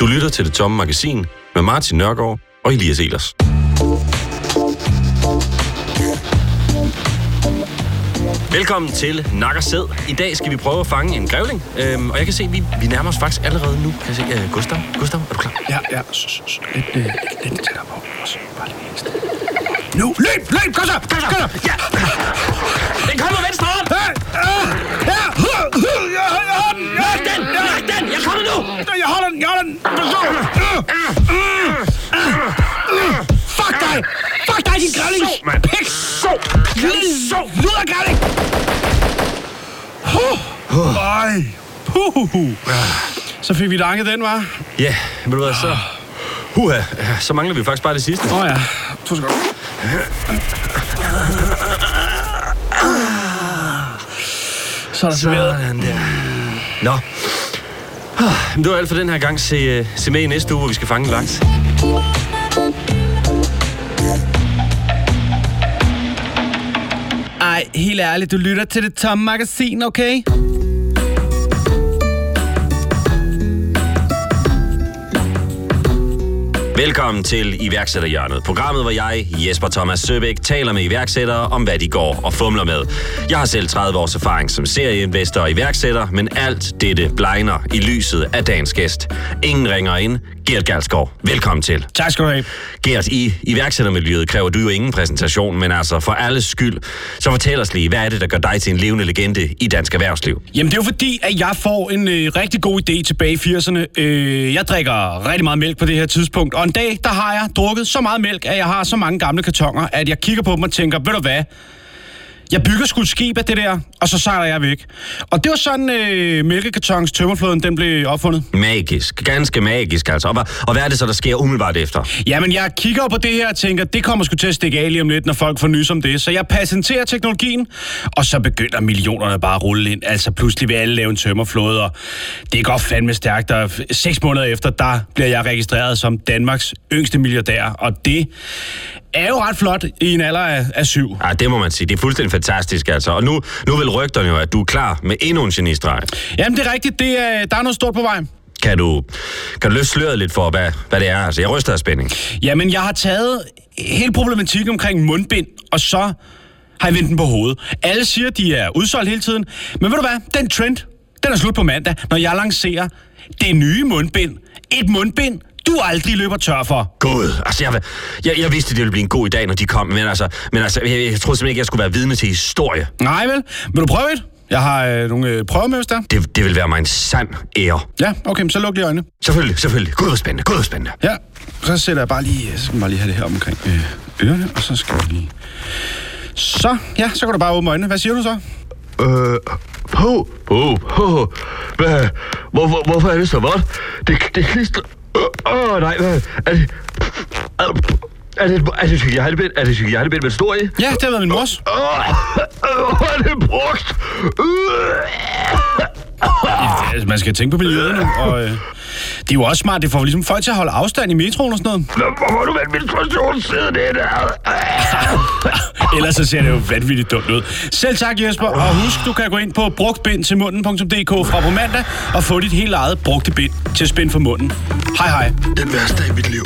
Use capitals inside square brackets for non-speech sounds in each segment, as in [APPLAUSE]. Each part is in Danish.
Du lytter til Det Tomme Magasin med Martin Nørgaard og Elias Elers. Velkommen til Nakkersæd. Sæd. I dag skal vi prøve at fange en grævling. Øhm, og jeg kan se, at vi, vi nærmer os faktisk allerede nu. Kan jeg se, uh, Gustav, Gustav, er du klar? Ja, ja. Lidt, øh, lidt, lidt tættere på. Bare lige. Nu, løb, løb, kom så, kom så, kom så. Ja. Den kommer venstre hånd! Ja, jeg har den, jeg har den, jeg har Den! Jeg kommer nu! Jeg holder den, jeg holder den. Forstå. Fuck dig! Fuck dig, din grævling! Så. Pik! Så! Så! Ludergrævling! Ej. Puh. Så fik vi danket den, var? Ja, ved du hvad, så... Huha, så mangler vi faktisk bare det sidste. Åh oh, ja. To sekunder. Så er der serveret. Sådan der. Nå. Ah, men Det var alt for den her gang. Se, øh, se med i næste uge, hvor vi skal fange en laks. Ej, helt ærligt, du lytter til det tomme magasin, okay? Velkommen til iværksætterhjørnet. Programmet, hvor jeg, Jesper Thomas Søbæk, taler med iværksættere om, hvad de går og fumler med. Jeg har selv 30 års erfaring som serieinvestor og iværksætter, men alt dette blegner i lyset af dagens gæst. Ingen ringer ind. Gert Galskov, velkommen til. Tak skal du have. Gert, i iværksættermiljøet kræver du jo ingen præsentation, men altså for alles skyld, så fortæl os lige, hvad er det, der gør dig til en levende legende i dansk erhvervsliv? Jamen, det er jo fordi, at jeg får en øh, rigtig god idé tilbage i 80'erne. Øh, jeg drikker rigtig meget mælk på det her tidspunkt, og en dag, der har jeg drukket så meget mælk, at jeg har så mange gamle kartonger, at jeg kigger på dem og tænker, ved du hvad? Jeg bygger sgu et skib af det der, og så sejler jeg væk. Og det var sådan, øh, mælkekartons tømmerflåden, den blev opfundet. Magisk. Ganske magisk, altså. Og, hvad- og hvad er det så, der sker umiddelbart efter? Jamen, jeg kigger på det her og tænker, det kommer sgu til at stikke af lige om lidt, når folk får nys om det. Så jeg patenterer teknologien, og så begynder millionerne bare at rulle ind. Altså, pludselig vil alle lave en tømmerflåde, og det går fandme stærkt. Og seks måneder efter, der bliver jeg registreret som Danmarks yngste milliardær, og det er jo ret flot i en alder af, af syv. Ja, det må man sige. Det er fuldstændig fantastisk, altså. Og nu, nu vil rygterne jo, at du er klar med endnu en genistreg. Jamen, det er rigtigt. Det er, der er noget stort på vej. Kan du, kan du løfte sløret lidt for, hvad, hvad det er? Altså, jeg ryster af spænding. Jamen, jeg har taget hele problematikken omkring mundbind, og så har jeg vendt den på hovedet. Alle siger, de er udsolgt hele tiden. Men ved du hvad? Den trend, den er slut på mandag, når jeg lancerer det nye mundbind. Et mundbind, du aldrig løber tør for. Gud, altså jeg, jeg, jeg vidste, det ville blive en god dag, når de kom, men altså, men altså jeg, jeg troede simpelthen ikke, jeg skulle være vidne til historie. Nej vel? Vil du prøve et? Jeg har øh, nogle øh, prøver med, hvis der. Det, det vil være mig en sand ære. Ja, okay, så luk lige øjnene. Selvfølgelig, selvfølgelig. Gud, hvor spændende, gud, hvor spændende. Ja, så sætter jeg bare lige, så skal bare lige have det her omkring øh, ørerne, og så skal vi lige... Så, ja, så kan du bare åbne øjnene. Hvad siger du så? Øh, på, på, på. Hvad? Hvor, hvor, hvorfor er det så vådt? Det, det klister... Åh, nej, hvad? Er det... Er det, er det hygiejnebind? Er det hygiejnebind, man står i? Ja, det har været min mors. Åh, øh, er det brugt? Altså, man skal tænke på miljøet nu, og øh, det er jo også smart, det får ligesom folk til at holde afstand i metroen og sådan noget. Hvor har du været menstruationssiden det der? [LAUGHS] Ellers så ser det jo vanvittigt dumt ud. Selv tak, Jesper, og husk, du kan gå ind på brugtbindtilmunden.dk fra på mandag og få dit helt eget brugte bind til spænd for munden. Hej hej. Den værste i mit liv.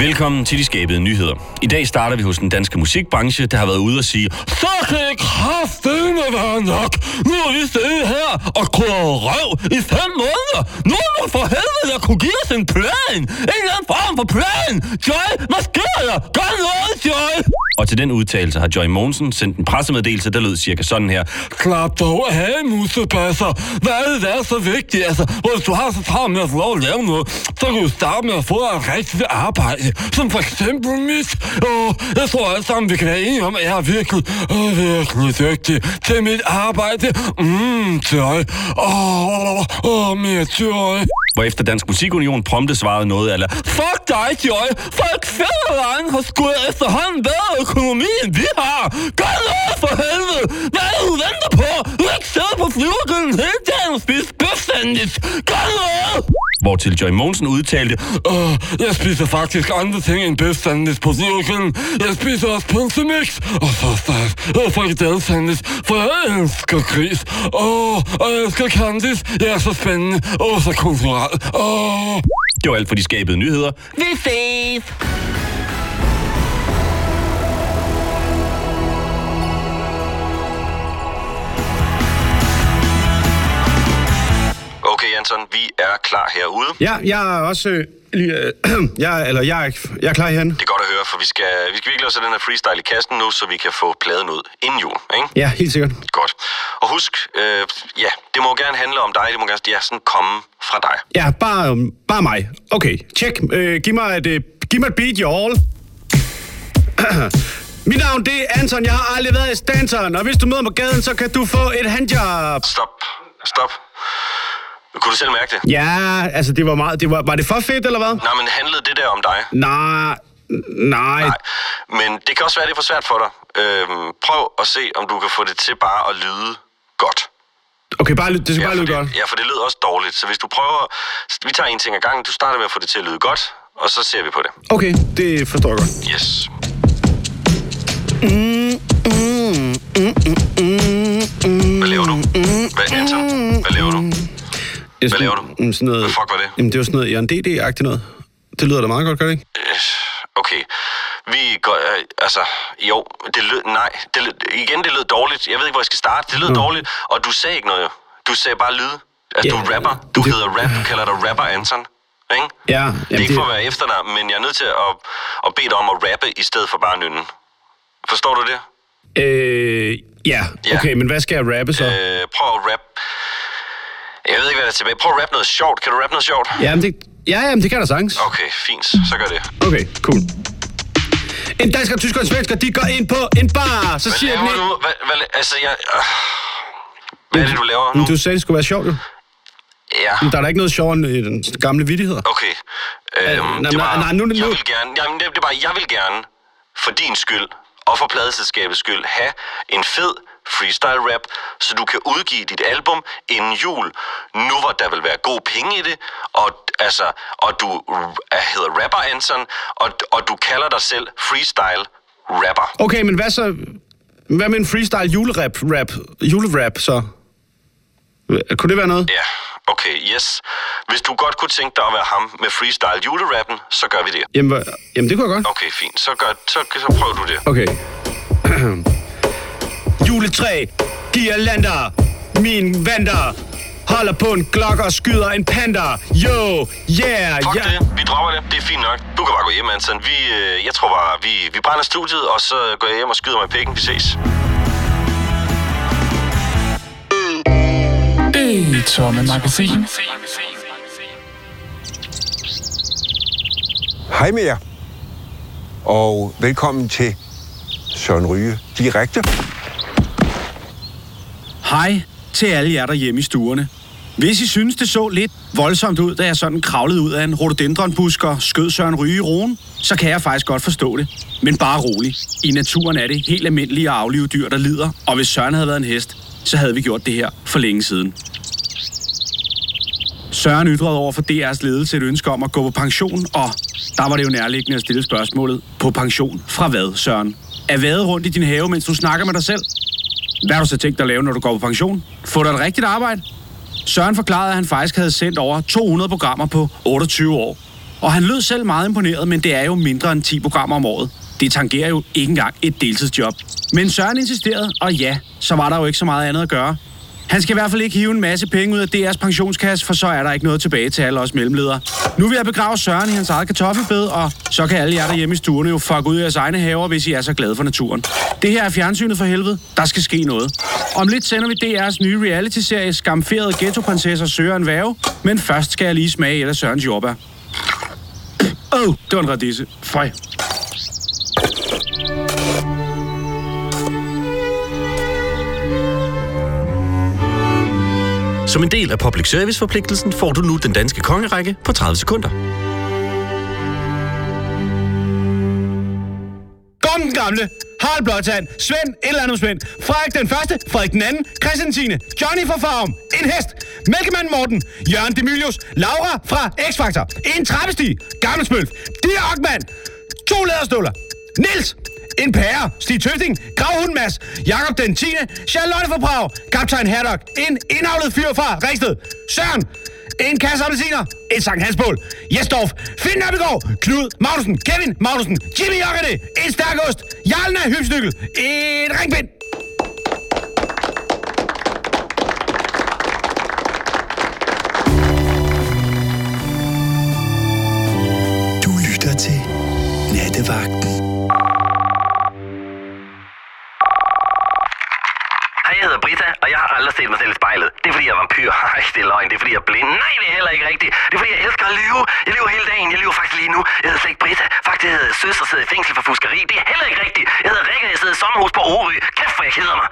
Velkommen til de skabede nyheder. I dag starter vi hos den danske musikbranche, der har været ude at sige, så kan det kraftedeme være nok. Nu har vi siddet her og kører røv i fem måneder. Nu må for helvede, jeg kunne give os en plan. En eller anden form for plan. Joy, hvad sker der? Gør noget, Joy! Og til den udtalelse har Joy Monsen sendt en pressemeddelelse, der lød cirka sådan her. Klap dog af, musebasser. Hvad er det, der er så vigtigt? Altså, hvis du har så travlt med at få lov at lave noget, så kan du starte med at få et rigtigt arbejde. Som for eksempel mit. Åh, jeg tror alle sammen, vi kan være enige om, at jeg er virkelig, øh, virkelig dygtig til mit arbejde. Mmm, Joy. Åh, åh, åh, mere Joy. Hvor efter Dansk Musikunion prompte svarede noget, eller Fuck dig, Joy! Folk fædreland har sgu efterhånden bedre økonomi, end vi har! Gør noget for helvede! Hvad er det, du venter på? Du kan ikke sidde på flyvergrillen hele dagen og spise bøf sandwich! Gør noget! Hvor til Joy Monsen udtalte, Åh, jeg spiser faktisk andre ting end bøf sandwich på cirklen. Jeg spiser også pølsemix og så stærk og frikadelle sandwich, for jeg elsker gris. Åh, og jeg elsker Candice. Jeg er så spændende og så kulturel. Åh. det var alt for de skabede nyheder. Vi ses! Okay, Anton, vi er klar herude. Ja, jeg er også... Øh, øh, [CLEARS THROAT] jeg, eller jeg, er- jeg er klar herhen. Det er godt at høre, for vi skal, vi skal virkelig også have den her freestyle i kassen nu, så vi kan få pladen ud inden jul, ikke? Ja, helt sikkert. Godt. Og husk, øh, ja, det må gerne handle om dig, det må gerne ja, sådan komme fra dig. Ja, bare, bare mig. Okay, tjek. Øh, giv, mig et, øh, giv mig et beat, y'all. [CLEARS THROAT] Mit navn, det er Anton. Jeg har aldrig været i Stanton. Og hvis du møder mig på gaden, så kan du få et handjob. Stop. Stop. Kunne du selv mærke det? Ja, altså det var meget... Det var, var det for fedt, eller hvad? Nej, men handlede det der om dig? Nej, nej. Nej. Men det kan også være, det er for svært for dig. Øhm, prøv at se, om du kan få det til bare at lyde godt. Okay, bare, det skal bare for lyde det, godt. Ja, for det lyder også dårligt. Så hvis du prøver... Vi tager en ting ad gangen. Du starter med at få det til at lyde godt, og så ser vi på det. Okay, det forstår jeg godt. Yes. Hvad Jeg Hvad laver du? Mm, Sådan noget, Hvad fuck var det? Jamen, det var sådan noget Jørgen DD-agtigt noget. Det lyder da meget godt, gør det ikke? Okay. Vi går... Øh, altså, jo, det lød... Nej, det lød, igen, det lød dårligt. Jeg ved ikke, hvor jeg skal starte. Det lød dårligt, og du sagde ikke noget. jo. Du sagde bare lyd. Altså, Ja, du er rapper. Du det- hedder rap. Du kalder dig rapper, Anton. Ikke? Ja, det er jamen, ikke for at være efter dig, men jeg er nødt til at, at bede dig om at rappe i stedet for bare at nynne. Forstår du det? Øh, ja, Ja. okay, men hvad skal jeg rappe så? Øh, prøv at rap... Jeg ved ikke, hvad der er tilbage. Prøv at rappe noget sjovt. Kan du rappe noget sjovt? Jamen, det, ja, jamen, det kan der sagtens. Okay, fint. Så gør det. Okay, cool. En dansker, tysker og en svensker, de går ind på en bar, så Hvad siger den? Hvad, hvad, altså, jeg... Øh, hvad er det, du laver nu? Men du sagde, det skulle være sjovt, jo. Ja. Men Der er da ikke noget sjovere end øh, den gamle vittigheder. Okay. Øhm, nej, det var, nej, nej, nu- jeg nu- vil gerne, jamen, det, det er bare, jeg vil gerne, for din skyld, og for pladeselskabets skyld, have en fed freestyle rap, så du kan udgive dit album inden jul, nu hvor der vil være god penge i det, og, altså, og du er, hedder rapper Anson, og, og du kalder dig selv freestyle rapper. Okay, men hvad så... Hvad med en freestyle julerap, rap, julerap, så? Kunne det være noget? Ja, okay, yes. Hvis du godt kunne tænke dig at være ham med freestyle julerappen, så gør vi det. Jamen, jamen det kunne jeg godt. Okay, fint. Så, gør, så, så prøv du det. Okay. [CLEARS THROAT] Juletræ, girlander, min vanter, holder på en klokke og skyder en panda. Yo, yeah, Fuck ja. det. Vi dropper det. Det er fint nok. Du kan bare gå hjem, Anton. Vi, øh, jeg tror bare, vi, vi brænder studiet, og så går jeg hjem og skyder mig i pikken. Vi ses. Det tomme magasin. Hej med jer, og velkommen til Søren Ryge Direkte. Hej til alle jer derhjemme i stuerne. Hvis I synes, det så lidt voldsomt ud, da jeg sådan kravlede ud af en rhododendronbusk og skød Søren Ryge i roen, så kan jeg faktisk godt forstå det. Men bare rolig. I naturen er det helt almindelige at aflive dyr, der lider, og hvis Søren havde været en hest, så havde vi gjort det her for længe siden. Søren ytrede over for DR's ledelse et ønske om at gå på pension, og der var det jo nærliggende at stille spørgsmålet, på pension fra hvad, Søren? Er vade rundt i din have, mens du snakker med dig selv? Hvad har du så tænkt dig at lave, når du går på pension? Få dig et rigtigt arbejde? Søren forklarede, at han faktisk havde sendt over 200 programmer på 28 år. Og han lød selv meget imponeret, men det er jo mindre end 10 programmer om året. Det tangerer jo ikke engang et deltidsjob. Men Søren insisterede, og ja, så var der jo ikke så meget andet at gøre. Han skal i hvert fald ikke hive en masse penge ud af DR's pensionskasse, for så er der ikke noget tilbage til alle os mellemledere. Nu vil jeg begrave Søren i hans eget kartoffelbed, og så kan alle jer derhjemme i stuerne jo fuck ud i jeres egne haver, hvis I er så glade for naturen. Det her er fjernsynet for helvede. Der skal ske noget. Om lidt sender vi DR's nye reality-serie Skamferede Ghetto-prinsesser søger en værve, men først skal jeg lige smage et af Sørens jordbær. Åh, oh, det var en radise. Føj. Som en del af public service-forpligtelsen får du nu den danske kongerække på 30 sekunder. Kom, den gamle! Harald Blåtand, Svend, et eller andet Svend, Frederik den første, Frederik den anden, Christian 10, Johnny fra Farum, en hest, Mælkemand Morten, Jørgen Demilius, Laura fra X-Factor, en trappestig, Gammelsmølf, Dirk Ockmann, to læderstøvler, Nils, en pære, Stig Tøfting, Gravhund Mads, Jakob den 10., Charlotte fra Prag, Kaptajn Herdok, en indavlet fyr fra Ringsted. Søren, en kasse appelsiner, et Sankt Hansbål, Jesdorf, Finn Nørbegaard, Knud Magnussen, Kevin Magnussen, Jimmy Jokkede, en stærk ost, Jarlen af En ringbind. Du lytter til Nattevagten. Nej, det er heller ikke rigtigt. Det er fordi, jeg elsker at lyve. Jeg lyver hele dagen. Jeg lyver faktisk lige nu. Jeg hedder slet ikke Britta. Faktisk hedder jeg søster sidder i fængsel for fuskeri. Det er heller ikke rigtigt. Jeg hedder Rikke, jeg sidder i sommerhus på Orø. Kæft, hvor jeg keder mig.